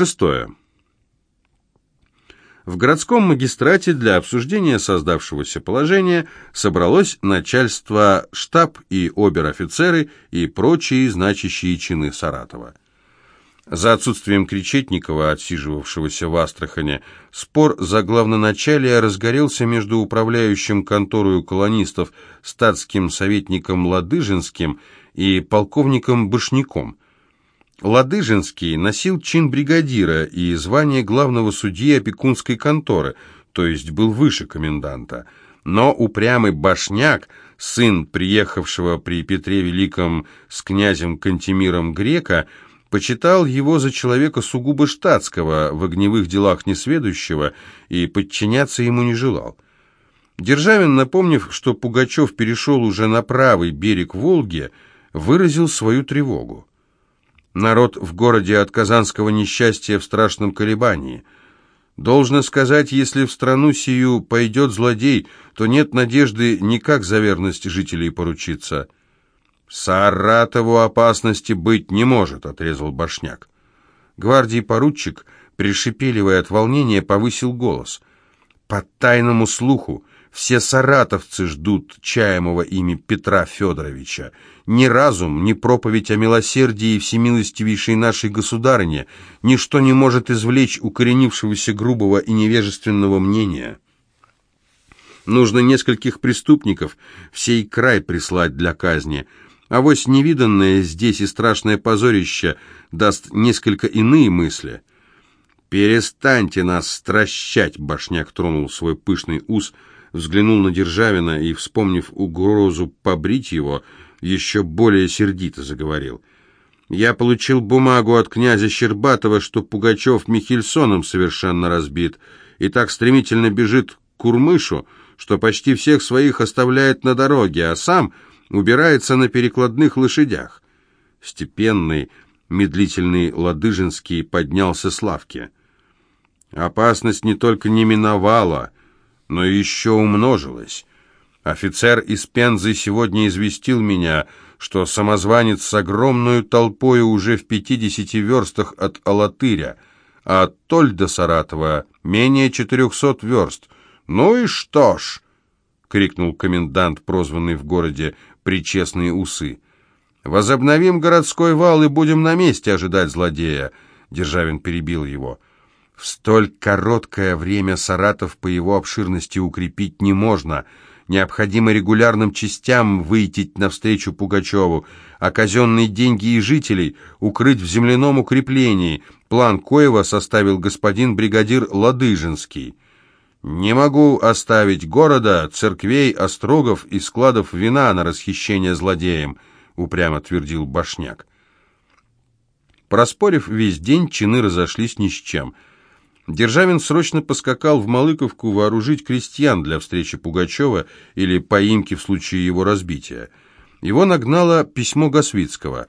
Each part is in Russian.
Шестое. В городском магистрате для обсуждения создавшегося положения собралось начальство, штаб и обер-офицеры и прочие значащие чины Саратова. За отсутствием Кречетникова, отсиживавшегося в Астрахане, спор за главноначалие разгорелся между управляющим конторою колонистов статским советником Ладыжинским и полковником Башняком. Ладыжинский носил чин бригадира и звание главного судьи опекунской конторы, то есть был выше коменданта. Но упрямый Башняк, сын приехавшего при Петре Великом с князем Кантемиром Грека, почитал его за человека сугубо штатского, в огневых делах несведущего, и подчиняться ему не желал. Державин, напомнив, что Пугачев перешел уже на правый берег Волги, выразил свою тревогу. Народ в городе от казанского несчастья в страшном колебании. Должно сказать, если в страну сию пойдет злодей, то нет надежды никак за верность жителей поручиться. «Саратову опасности быть не может», — отрезал Башняк. Гвардии поручик, пришепеливая от волнения, повысил голос. «По тайному слуху все саратовцы ждут чаемого ими Петра Федоровича. Ни разум, ни проповедь о милосердии и всемилостивейшей нашей государыне ничто не может извлечь укоренившегося грубого и невежественного мнения. Нужно нескольких преступников всей край прислать для казни, а вось невиданное здесь и страшное позорище даст несколько иные мысли. «Перестаньте нас стращать!» — башняк тронул свой пышный ус — взглянул на Державина и, вспомнив угрозу побрить его, еще более сердито заговорил. «Я получил бумагу от князя Щербатова, что Пугачев Михельсоном совершенно разбит и так стремительно бежит к Курмышу, что почти всех своих оставляет на дороге, а сам убирается на перекладных лошадях». Степенный, медлительный Ладыжинский поднялся с лавки. «Опасность не только не миновала», но еще умножилось. Офицер из Пензы сегодня известил меня, что самозванец с огромной толпой уже в пятидесяти верстах от Алатыря, а от Толь до Саратова менее четырехсот верст. «Ну и что ж!» — крикнул комендант, прозванный в городе «Причестные усы». «Возобновим городской вал и будем на месте ожидать злодея», — Державин перебил его. В столь короткое время Саратов по его обширности укрепить не можно. Необходимо регулярным частям выйти навстречу Пугачеву, а казенные деньги и жителей укрыть в земляном укреплении. План Коева составил господин бригадир Ладыжинский. «Не могу оставить города, церквей, острогов и складов вина на расхищение злодеям», — упрямо твердил Башняк. Проспорив весь день, чины разошлись ни с чем — Державин срочно поскакал в Малыковку вооружить крестьян для встречи Пугачева или поимки в случае его разбития. Его нагнало письмо Гасвицкого.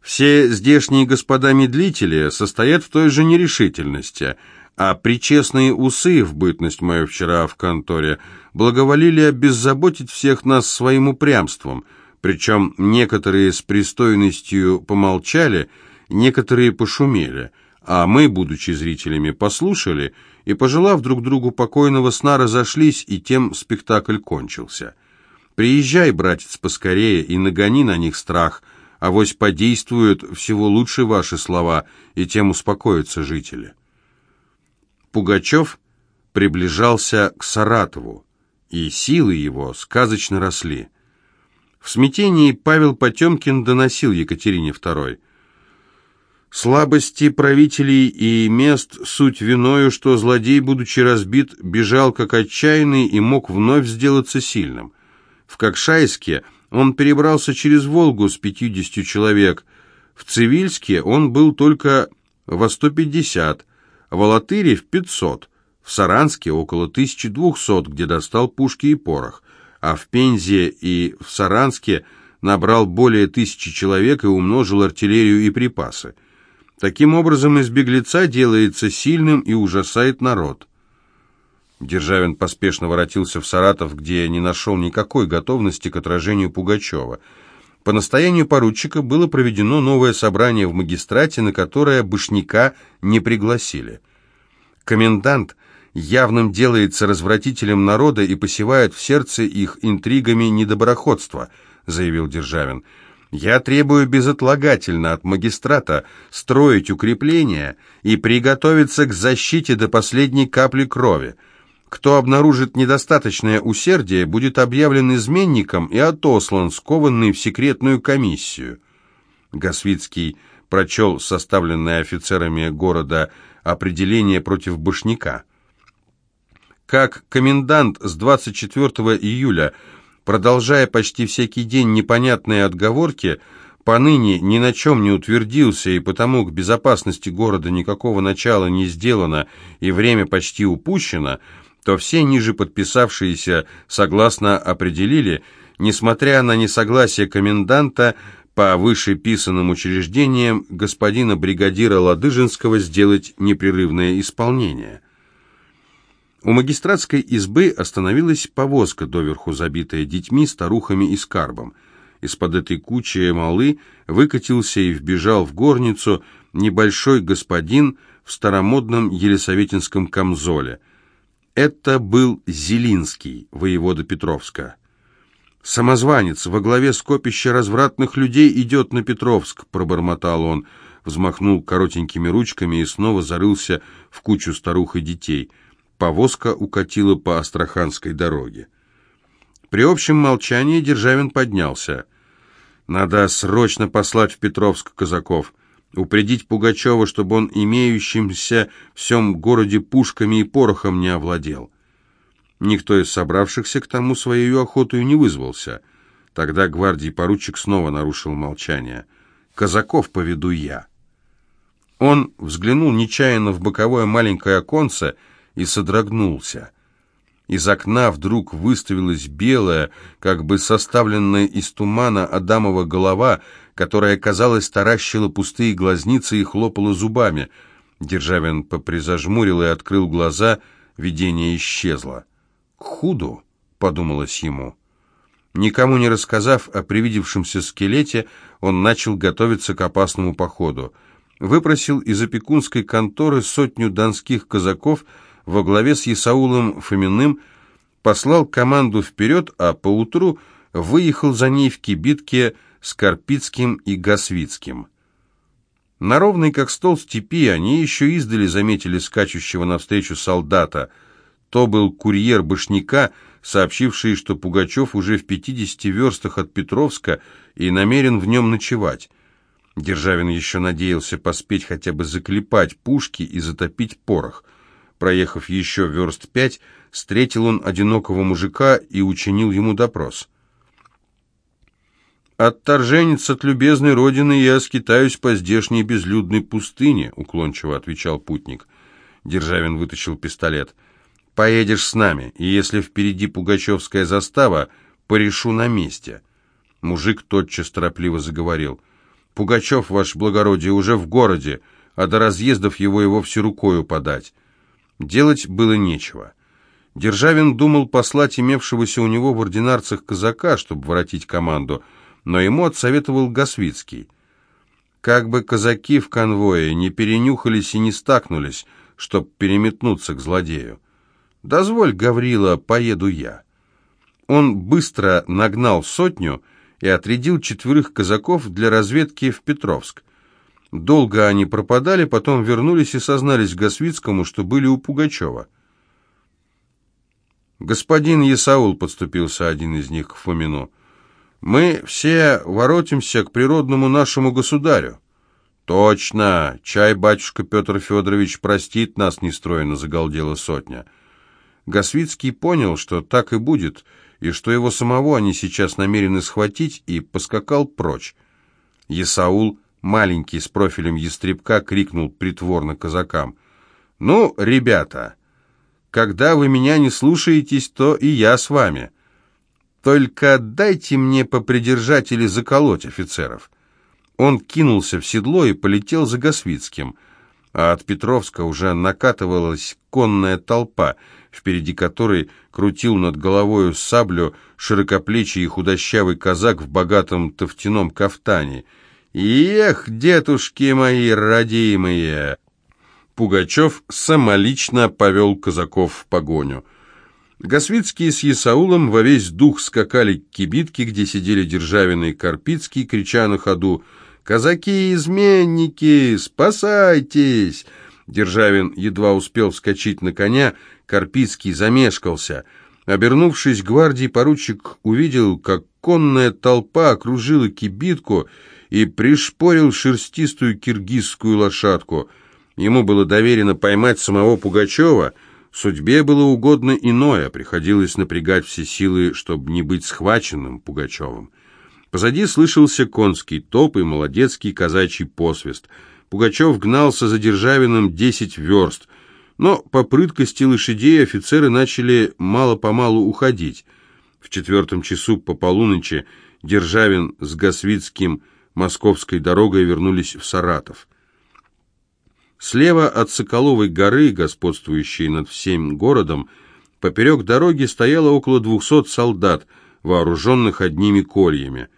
«Все здешние господа-медлители состоят в той же нерешительности, а причестные усы, в бытность мою вчера в конторе, благоволили обеззаботить всех нас своим упрямством, причем некоторые с пристойностью помолчали, некоторые пошумели» а мы, будучи зрителями, послушали и, пожелав друг другу покойного сна, разошлись, и тем спектакль кончился. Приезжай, братец, поскорее и нагони на них страх, а вось подействуют всего лучше ваши слова, и тем успокоятся жители. Пугачев приближался к Саратову, и силы его сказочно росли. В смятении Павел Потемкин доносил Екатерине II – Слабости правителей и мест суть виною, что злодей, будучи разбит, бежал как отчаянный и мог вновь сделаться сильным. В Кокшайске он перебрался через Волгу с пятьюдесятью человек, в Цивильске он был только во 150, в Алатыре в 500, в Саранске около 1200, где достал пушки и порох, а в Пензе и в Саранске набрал более тысячи человек и умножил артиллерию и припасы. Таким образом, из беглеца делается сильным и ужасает народ. Державин поспешно воротился в Саратов, где не нашел никакой готовности к отражению Пугачева. По настоянию поручика было проведено новое собрание в магистрате, на которое Башняка не пригласили. Комендант явным делается развратителем народа и посевает в сердце их интригами недоброходства, заявил Державин. Я требую безотлагательно от магистрата строить укрепления и приготовиться к защите до последней капли крови. Кто обнаружит недостаточное усердие, будет объявлен изменником и отослан, скованный в секретную комиссию. Гасвицкий прочел составленное офицерами города определение против Башняка. Как комендант с 24 июля, продолжая почти всякий день непонятные отговорки, поныне ни на чем не утвердился, и потому к безопасности города никакого начала не сделано и время почти упущено, то все ниже подписавшиеся согласно определили, несмотря на несогласие коменданта, по вышеписанным учреждениям господина бригадира Ладыжинского сделать непрерывное исполнение. У магистратской избы остановилась повозка, доверху забитая детьми, старухами и скарбом. Из-под этой кучи малы выкатился и вбежал в горницу небольшой господин в старомодном елисаветинском камзоле – это был Зелинский, воевода Петровска. «Самозванец во главе скопища развратных людей идет на Петровск», — пробормотал он, взмахнул коротенькими ручками и снова зарылся в кучу старух и детей. Повозка укатила по Астраханской дороге. При общем молчании Державин поднялся. «Надо срочно послать в Петровск казаков упредить Пугачева, чтобы он имеющимся в всем городе пушками и порохом не овладел. Никто из собравшихся к тому своей охотою не вызвался. Тогда гвардии поручик снова нарушил молчание. «Казаков поведу я». Он взглянул нечаянно в боковое маленькое оконце и содрогнулся. Из окна вдруг выставилась белая, как бы составленная из тумана Адамова голова — которая, казалось, таращила пустые глазницы и хлопала зубами. Державин попризажмурил и открыл глаза, видение исчезло. «К худу», — подумалось ему. Никому не рассказав о привидевшемся скелете, он начал готовиться к опасному походу. Выпросил из опекунской конторы сотню донских казаков во главе с Исаулом Фоминым, послал команду вперед, а поутру выехал за ней в кибитке Скорпицким и Гасвицким. На ровной, как стол степи, они еще издали заметили скачущего навстречу солдата. То был курьер Башняка, сообщивший, что Пугачев уже в 50 верстах от Петровска и намерен в нем ночевать. Державин еще надеялся поспеть хотя бы заклепать пушки и затопить порох. Проехав еще верст пять, встретил он одинокого мужика и учинил ему допрос. «Отторженец от любезной родины я скитаюсь по здешней безлюдной пустыне», — уклончиво отвечал путник. Державин вытащил пистолет. «Поедешь с нами, и если впереди пугачевская застава, порешу на месте». Мужик тотчас торопливо заговорил. «Пугачев, ваше благородие, уже в городе, а до разъездов его и вовсе рукою подать». Делать было нечего. Державин думал послать имевшегося у него в ординарцах казака, чтобы воротить команду — но ему отсоветовал Гасвицкий. Как бы казаки в конвое не перенюхались и не стакнулись, чтоб переметнуться к злодею. «Дозволь, Гаврила, поеду я». Он быстро нагнал сотню и отрядил четверых казаков для разведки в Петровск. Долго они пропадали, потом вернулись и сознались Гасвицкому, что были у Пугачева. «Господин Есаул», — подступился один из них к Фомину, — мы все воротимся к природному нашему государю. Точно, чай батюшка Петр Федорович простит нас, нестроенно загалдела сотня. Гасвицкий понял, что так и будет, и что его самого они сейчас намерены схватить, и поскакал прочь. Есаул, маленький, с профилем ястребка, крикнул притворно казакам. «Ну, ребята, когда вы меня не слушаетесь, то и я с вами». Только дайте мне попридержать или заколоть офицеров». Он кинулся в седло и полетел за Гасвицким. а от Петровска уже накатывалась конная толпа, впереди которой крутил над головою саблю широкоплечий и худощавый казак в богатом тофтяном кафтане. «Эх, дедушки мои родимые!» Пугачев самолично повел казаков в погоню. Гасвицкие с Есаулом во весь дух скакали к кибитке, где сидели Державин и Карпицкий, крича на ходу «Казаки-изменники, спасайтесь!» Державин едва успел вскочить на коня, Карпицкий замешкался. Обернувшись, гвардии поручик увидел, как конная толпа окружила кибитку и пришпорил шерстистую киргизскую лошадку. Ему было доверено поймать самого Пугачева — Судьбе было угодно иное, приходилось напрягать все силы, чтобы не быть схваченным Пугачевым. Позади слышался конский топ и молодецкий казачий посвист. Пугачев гнался за Державиным десять верст, но по прыткости лошадей офицеры начали мало-помалу уходить. В четвертом часу по полуночи Державин с Гасвицким московской дорогой вернулись в Саратов. Слева от Соколовой горы, господствующей над всем городом, поперек дороги стояло около двухсот солдат, вооруженных одними кольями.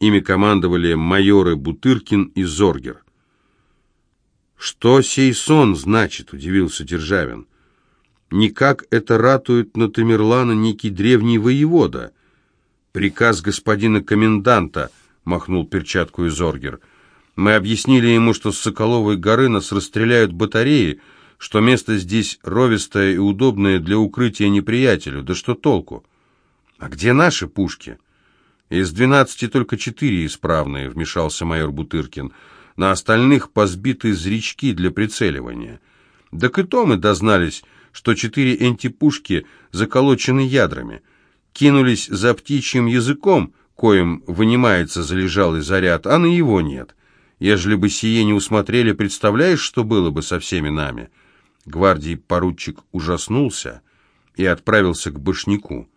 Ими командовали майоры Бутыркин и Зоргер. «Что сей сон значит?» — удивился Державин. «Никак это ратует на Тамерлана некий древний воевода». «Приказ господина коменданта», — махнул перчатку и Зоргер — мы объяснили ему, что с Соколовой горы нас расстреляют батареи, что место здесь ровистое и удобное для укрытия неприятелю. Да что толку? А где наши пушки? Из двенадцати только четыре исправные, вмешался майор Бутыркин. На остальных позбиты зрячки для прицеливания. Так и то мы дознались, что четыре энтипушки заколочены ядрами. Кинулись за птичьим языком, коим вынимается залежалый заряд, а на его нет. Ежели бы сие не усмотрели, представляешь, что было бы со всеми нами?» Гвардии поручик ужаснулся и отправился к башняку.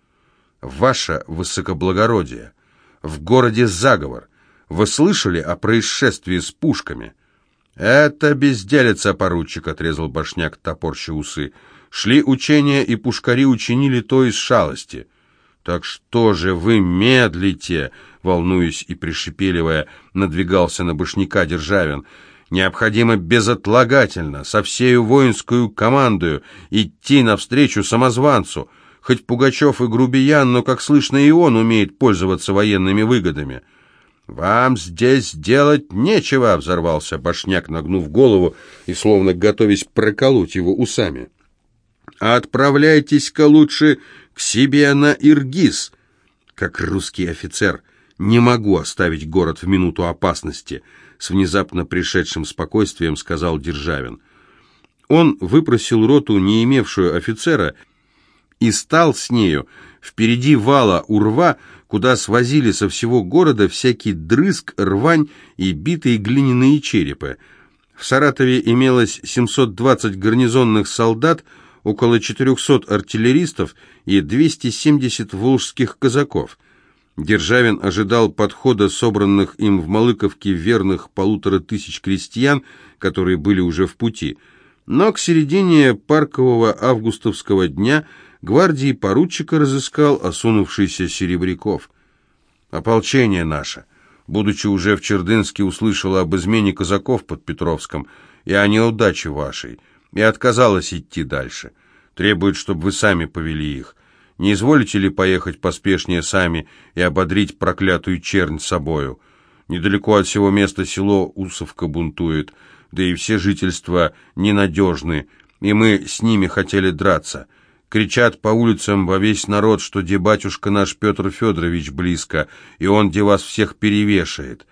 «Ваше высокоблагородие! В городе заговор! Вы слышали о происшествии с пушками?» «Это безделица, поручик», — отрезал башняк, топорща усы. «Шли учения, и пушкари учинили то из шалости». «Так что же вы медлите?» волнуясь и пришепеливая, надвигался на башняка Державин. «Необходимо безотлагательно, со всею воинскую командою, идти навстречу самозванцу. Хоть Пугачев и грубиян, но, как слышно, и он умеет пользоваться военными выгодами». «Вам здесь делать нечего!» — взорвался башняк, нагнув голову и словно готовясь проколоть его усами. «Отправляйтесь-ка лучше к себе на Иргиз!» Как русский офицер — «Не могу оставить город в минуту опасности», — с внезапно пришедшим спокойствием сказал Державин. Он выпросил роту, не имевшую офицера, и стал с нею впереди вала у рва, куда свозили со всего города всякий дрызг, рвань и битые глиняные черепы. В Саратове имелось 720 гарнизонных солдат, около 400 артиллеристов и 270 волжских казаков. Державин ожидал подхода собранных им в Малыковке верных полутора тысяч крестьян, которые были уже в пути. Но к середине паркового августовского дня гвардии поручика разыскал осунувшийся Серебряков. «Ополчение наше!» будучи уже в Чердынске, услышала об измене казаков под Петровском и о неудаче вашей, и отказалась идти дальше. Требует, чтобы вы сами повели их. Не изволите ли поехать поспешнее сами и ободрить проклятую чернь собою? Недалеко от всего места село Усовка бунтует, да и все жительства ненадежны, и мы с ними хотели драться. Кричат по улицам во весь народ, что где батюшка наш Петр Федорович близко, и он где вас всех перевешает.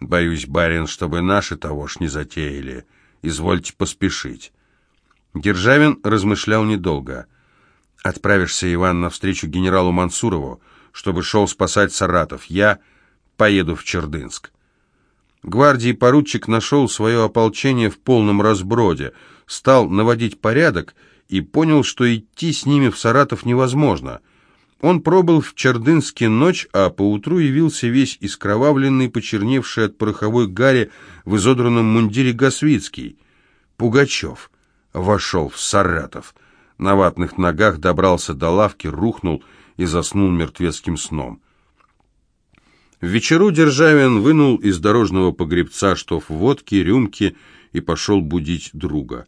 Боюсь, барин, чтобы наши того ж не затеяли. Извольте поспешить». Державин размышлял недолго — Отправишься, Иван, навстречу генералу Мансурову, чтобы шел спасать Саратов. Я поеду в Чердынск. Гвардии поручик нашел свое ополчение в полном разброде, стал наводить порядок и понял, что идти с ними в Саратов невозможно. Он пробыл в Чердынске ночь, а поутру явился весь искровавленный, почерневший от пороховой гари в изодранном мундире Гасвицкий. Пугачев вошел в Саратов. На ватных ногах добрался до лавки, рухнул и заснул мертвецким сном. В вечеру Державин вынул из дорожного погребца штоф водки, рюмки и пошел будить друга.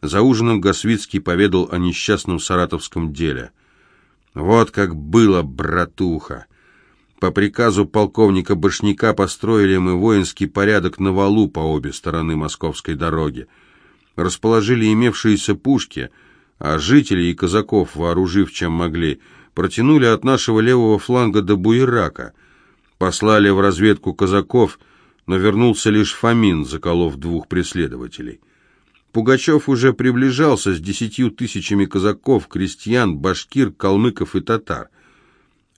За ужином Гасвицкий поведал о несчастном саратовском деле. «Вот как было, братуха! По приказу полковника Башняка построили мы воинский порядок на валу по обе стороны московской дороги. Расположили имевшиеся пушки, а жителей и казаков, вооружив чем могли, протянули от нашего левого фланга до Буерака — Послали в разведку казаков, но вернулся лишь Фомин, заколов двух преследователей. Пугачев уже приближался с десятью тысячами казаков, крестьян, башкир, калмыков и татар.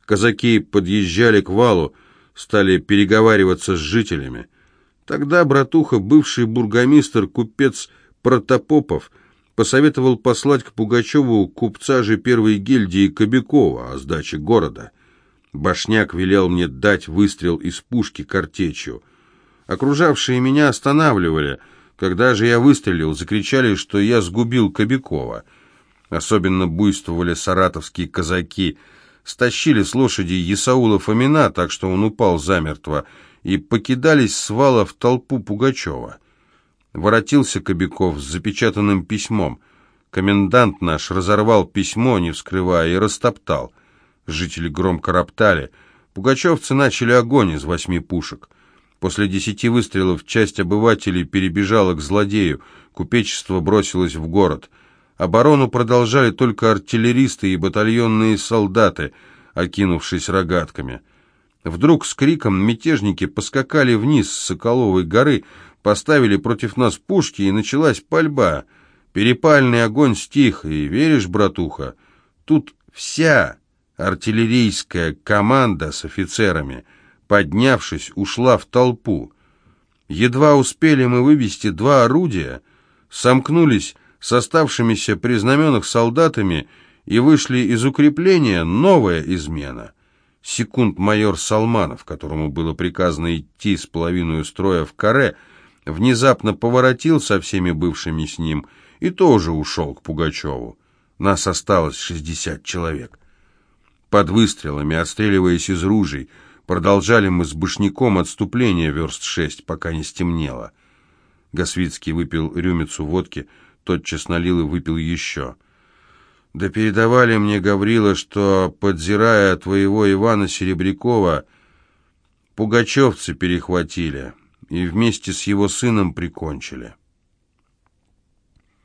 Казаки подъезжали к валу, стали переговариваться с жителями. Тогда братуха, бывший бургомистр, купец Протопопов, посоветовал послать к Пугачеву купца же первой гильдии Кобякова о сдаче города – Башняк велел мне дать выстрел из пушки картечью. Окружавшие меня останавливали. Когда же я выстрелил, закричали, что я сгубил Кобякова. Особенно буйствовали саратовские казаки. Стащили с лошади Исаула Фомина, так что он упал замертво, и покидались с вала в толпу Пугачева. Воротился Кобяков с запечатанным письмом. Комендант наш разорвал письмо, не вскрывая, и растоптал — Жители громко роптали. Пугачевцы начали огонь из восьми пушек. После десяти выстрелов часть обывателей перебежала к злодею, купечество бросилось в город. Оборону продолжали только артиллеристы и батальонные солдаты, окинувшись рогатками. Вдруг с криком мятежники поскакали вниз с Соколовой горы, поставили против нас пушки, и началась пальба. Перепальный огонь стих, и веришь, братуха, тут вся Артиллерийская команда с офицерами, поднявшись, ушла в толпу. Едва успели мы вывести два орудия, сомкнулись с оставшимися при знаменах солдатами и вышли из укрепления новая измена. Секунд-майор Салманов, которому было приказано идти с половиной строя в каре, внезапно поворотил со всеми бывшими с ним и тоже ушел к Пугачеву. Нас осталось шестьдесят человек. Под выстрелами, отстреливаясь из ружей, продолжали мы с башняком отступление верст шесть, пока не стемнело. Гасвицкий выпил рюмицу водки, тотчас налил и выпил еще. Да передавали мне, Гаврила, что, подзирая твоего Ивана Серебрякова, пугачевцы перехватили и вместе с его сыном прикончили.